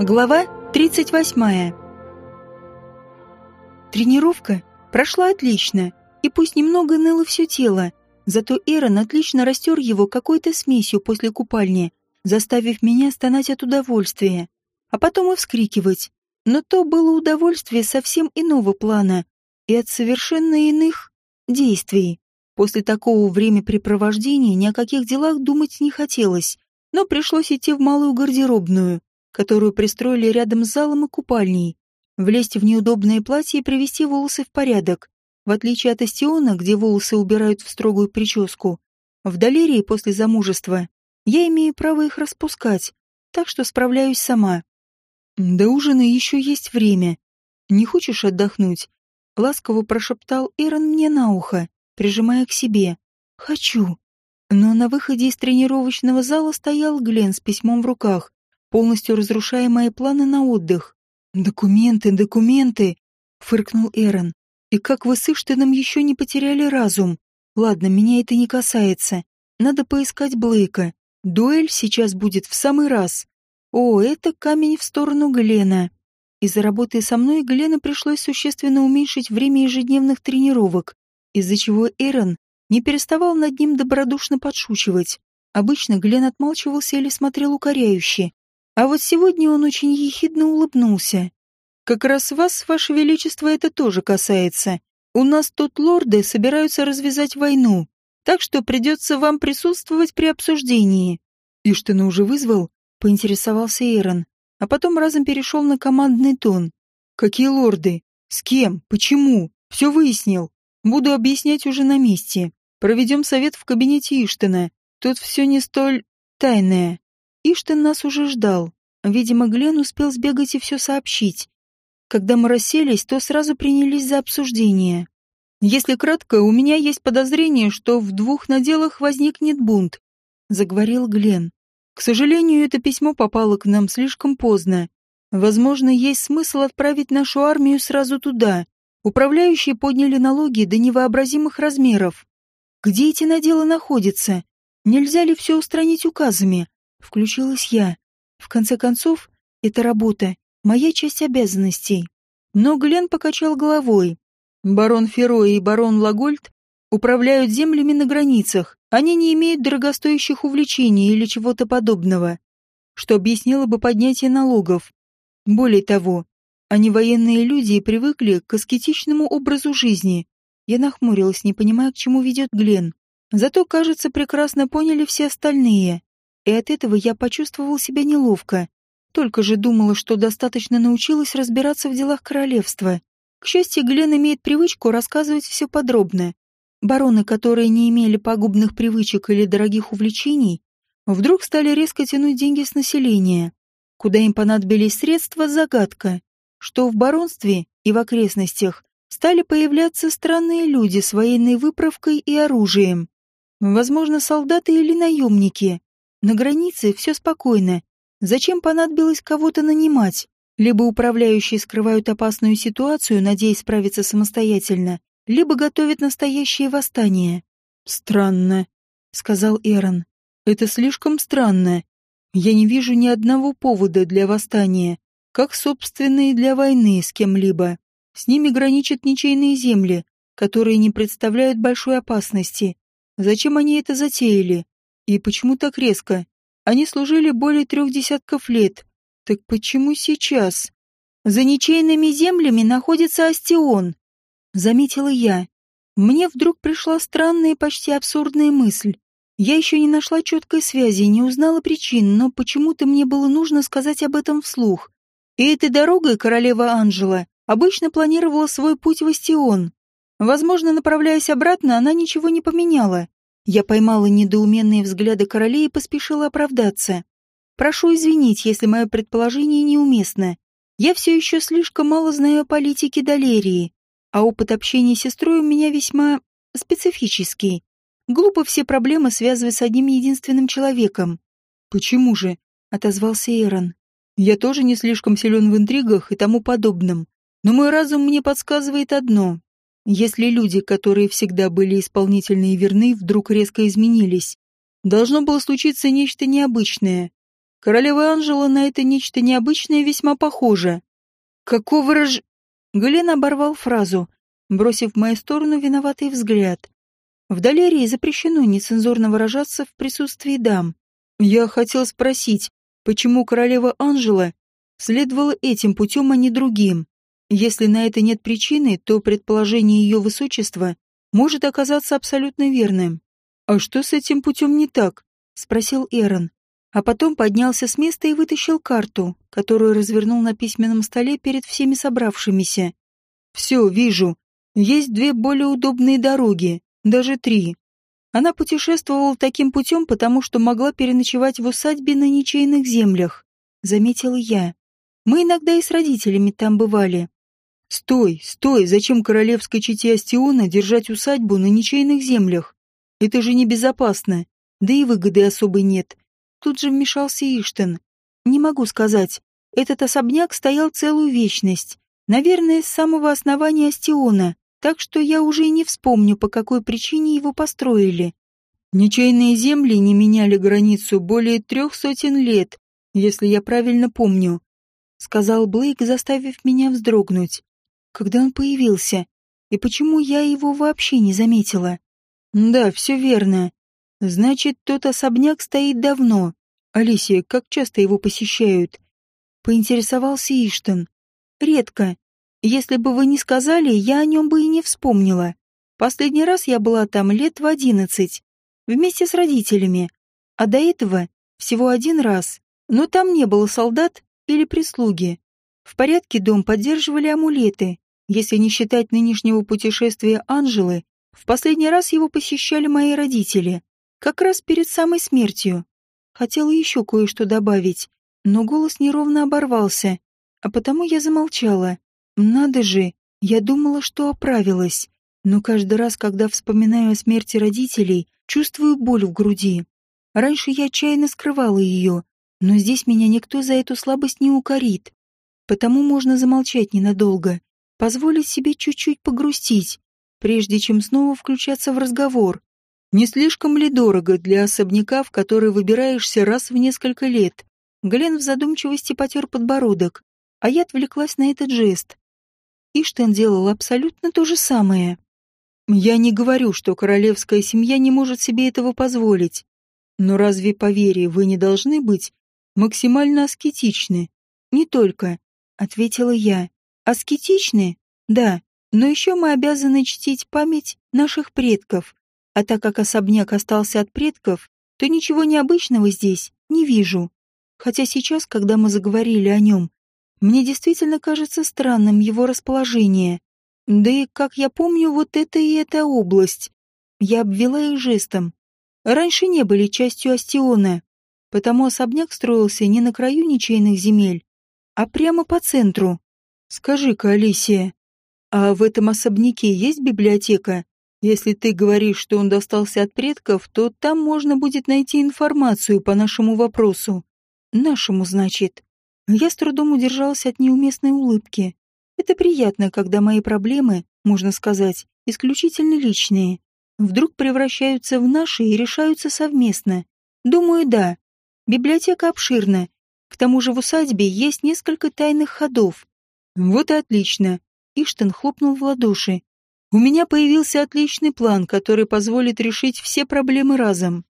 Глава 38. Тренировка прошла отлично, и пусть немного ныло все тело, зато Эрон отлично растер его какой-то смесью после купальни, заставив меня стонать от удовольствия, а потом и вскрикивать. Но то было удовольствие совсем иного плана и от совершенно иных действий. После такого времяпрепровождения ни о каких делах думать не хотелось, но пришлось идти в малую гардеробную, которую пристроили рядом с залом и купальней, влезть в неудобное платье и привести волосы в порядок. В отличие от Астиона, где волосы убирают в строгую прическу, в Долерии после замужества я имею право их распускать, так что справляюсь сама. До ужина еще есть время. Не хочешь отдохнуть? Ласково прошептал Эрон мне на ухо, прижимая к себе. Хочу. Но на выходе из тренировочного зала стоял Глен с письмом в руках, полностью разрушая мои планы на отдых. «Документы, документы!» — фыркнул Эрон. «И как вы с Иштином еще не потеряли разум? Ладно, меня это не касается. Надо поискать Блейка. Дуэль сейчас будет в самый раз. О, это камень в сторону Глена. Из-за работы со мной Глена пришлось существенно уменьшить время ежедневных тренировок, из-за чего Эрон не переставал над ним добродушно подшучивать. Обычно Глен отмалчивался или смотрел укоряюще, а вот сегодня он очень ехидно улыбнулся. «Как раз вас, ваше величество, это тоже касается. У нас тут лорды собираются развязать войну, так что придется вам присутствовать при обсуждении». «Иштина уже вызвал?» — поинтересовался Эрон, а потом разом перешел на командный тон. «Какие лорды? С кем? Почему? Все выяснил. Буду объяснять уже на месте. Проведем совет в кабинете Иштина. Тут все не столь тайное». Иштин нас уже ждал. Видимо, Глен успел сбегать и все сообщить. Когда мы расселись, то сразу принялись за обсуждение. «Если кратко, у меня есть подозрение, что в двух наделах возникнет бунт», — заговорил Глен. «К сожалению, это письмо попало к нам слишком поздно. Возможно, есть смысл отправить нашу армию сразу туда. Управляющие подняли налоги до невообразимых размеров. Где эти наделы находятся? Нельзя ли все устранить указами? Включилась я. В конце концов, это работа, моя часть обязанностей. Но Глен покачал головой. Барон Ферро и барон Лагольд управляют землями на границах. Они не имеют дорогостоящих увлечений или чего-то подобного, что объяснило бы поднятие налогов. Более того, они военные люди и привыкли к аскетичному образу жизни. Я нахмурилась, не понимая, к чему ведет Глен. Зато, кажется, прекрасно поняли все остальные и от этого я почувствовал себя неловко. Только же думала, что достаточно научилась разбираться в делах королевства. К счастью, Глен имеет привычку рассказывать все подробно. Бароны, которые не имели пагубных привычек или дорогих увлечений, вдруг стали резко тянуть деньги с населения. Куда им понадобились средства – загадка. Что в баронстве и в окрестностях стали появляться странные люди с военной выправкой и оружием. Возможно, солдаты или наемники. На границе все спокойно. Зачем понадобилось кого-то нанимать? Либо управляющие скрывают опасную ситуацию, надеясь справиться самостоятельно, либо готовят настоящее восстание. «Странно», — сказал Эрон. «Это слишком странно. Я не вижу ни одного повода для восстания, как, собственно, для войны с кем-либо. С ними граничат ничейные земли, которые не представляют большой опасности. Зачем они это затеяли? И почему так резко? Они служили более трех десятков лет. Так почему сейчас? За ничейными землями находится Астион, заметила я. Мне вдруг пришла странная почти абсурдная мысль. Я еще не нашла четкой связи, не узнала причин, но почему-то мне было нужно сказать об этом вслух. И этой дорогой королева Анжела обычно планировала свой путь в Астион. Возможно, направляясь обратно, она ничего не поменяла. Я поймала недоуменные взгляды королей и поспешила оправдаться. Прошу извинить, если мое предположение неуместно. Я все еще слишком мало знаю о политике Долерии, а опыт общения с сестрой у меня весьма специфический. Глупо все проблемы связывать с одним единственным человеком. «Почему же?» — отозвался Эрон. «Я тоже не слишком силен в интригах и тому подобном. Но мой разум мне подсказывает одно. Если люди, которые всегда были исполнительны и верны, вдруг резко изменились, должно было случиться нечто необычное. Королева Анжела на это нечто необычное весьма похожа. Какого рож... Гален оборвал фразу, бросив в мою сторону виноватый взгляд. В Далерии запрещено нецензурно выражаться в присутствии дам. Я хотел спросить, почему королева Анжела следовала этим путем, а не другим. Если на это нет причины, то предположение ее высочества может оказаться абсолютно верным. «А что с этим путем не так?» — спросил Эрон. А потом поднялся с места и вытащил карту, которую развернул на письменном столе перед всеми собравшимися. «Все, вижу. Есть две более удобные дороги, даже три. Она путешествовала таким путем, потому что могла переночевать в усадьбе на ничейных землях», — заметила я. «Мы иногда и с родителями там бывали». «Стой, стой, зачем королевской чете Астиона держать усадьбу на ничейных землях? Это же небезопасно, да и выгоды особой нет. Тут же вмешался Иштен. Не могу сказать. Этот особняк стоял целую вечность. Наверное, с самого основания Астиона, так что я уже и не вспомню, по какой причине его построили. Ничейные земли не меняли границу более трех сотен лет, если я правильно помню, — сказал Блейк, заставив меня вздрогнуть. Когда он появился? И почему я его вообще не заметила? Да, все верно. Значит, тот особняк стоит давно. Алисия, как часто его посещают? Поинтересовался Иштон. Редко. Если бы вы не сказали, я о нем бы и не вспомнила. Последний раз я была там лет в одиннадцать. Вместе с родителями. А до этого всего один раз. Но там не было солдат или прислуги. В порядке дом поддерживали амулеты. Если не считать нынешнего путешествия Анжелы, в последний раз его посещали мои родители, как раз перед самой смертью. Хотела еще кое-что добавить, но голос неровно оборвался, а потому я замолчала. Надо же, я думала, что оправилась, но каждый раз, когда вспоминаю о смерти родителей, чувствую боль в груди. Раньше я отчаянно скрывала ее, но здесь меня никто за эту слабость не укорит. Потому можно замолчать ненадолго, позволить себе чуть-чуть погрустить, прежде чем снова включаться в разговор. Не слишком ли дорого для особняка, в который выбираешься раз в несколько лет? Глен в задумчивости потер подбородок, а я отвлеклась на этот жест. Иштен делал абсолютно то же самое. Я не говорю, что королевская семья не может себе этого позволить. Но разве, по вере, вы не должны быть максимально аскетичны? Не только, — ответила я. Аскетичны? Да, но еще мы обязаны чтить память наших предков. А так как особняк остался от предков, то ничего необычного здесь не вижу. Хотя сейчас, когда мы заговорили о нем, мне действительно кажется странным его расположение. Да и, как я помню, вот это и эта область. Я обвела их жестом. Раньше не были частью Астиона, потому особняк строился не на краю ничейных земель, а прямо по центру. Скажи-ка, Алисия, а в этом особняке есть библиотека? Если ты говоришь, что он достался от предков, то там можно будет найти информацию по нашему вопросу. Нашему, значит. Я с трудом удержался от неуместной улыбки. Это приятно, когда мои проблемы, можно сказать, исключительно личные, вдруг превращаются в наши и решаются совместно. Думаю, да. Библиотека обширна. К тому же в усадьбе есть несколько тайных ходов. Вот и отлично. Иштен хлопнул в ладоши. «У меня появился отличный план, который позволит решить все проблемы разом.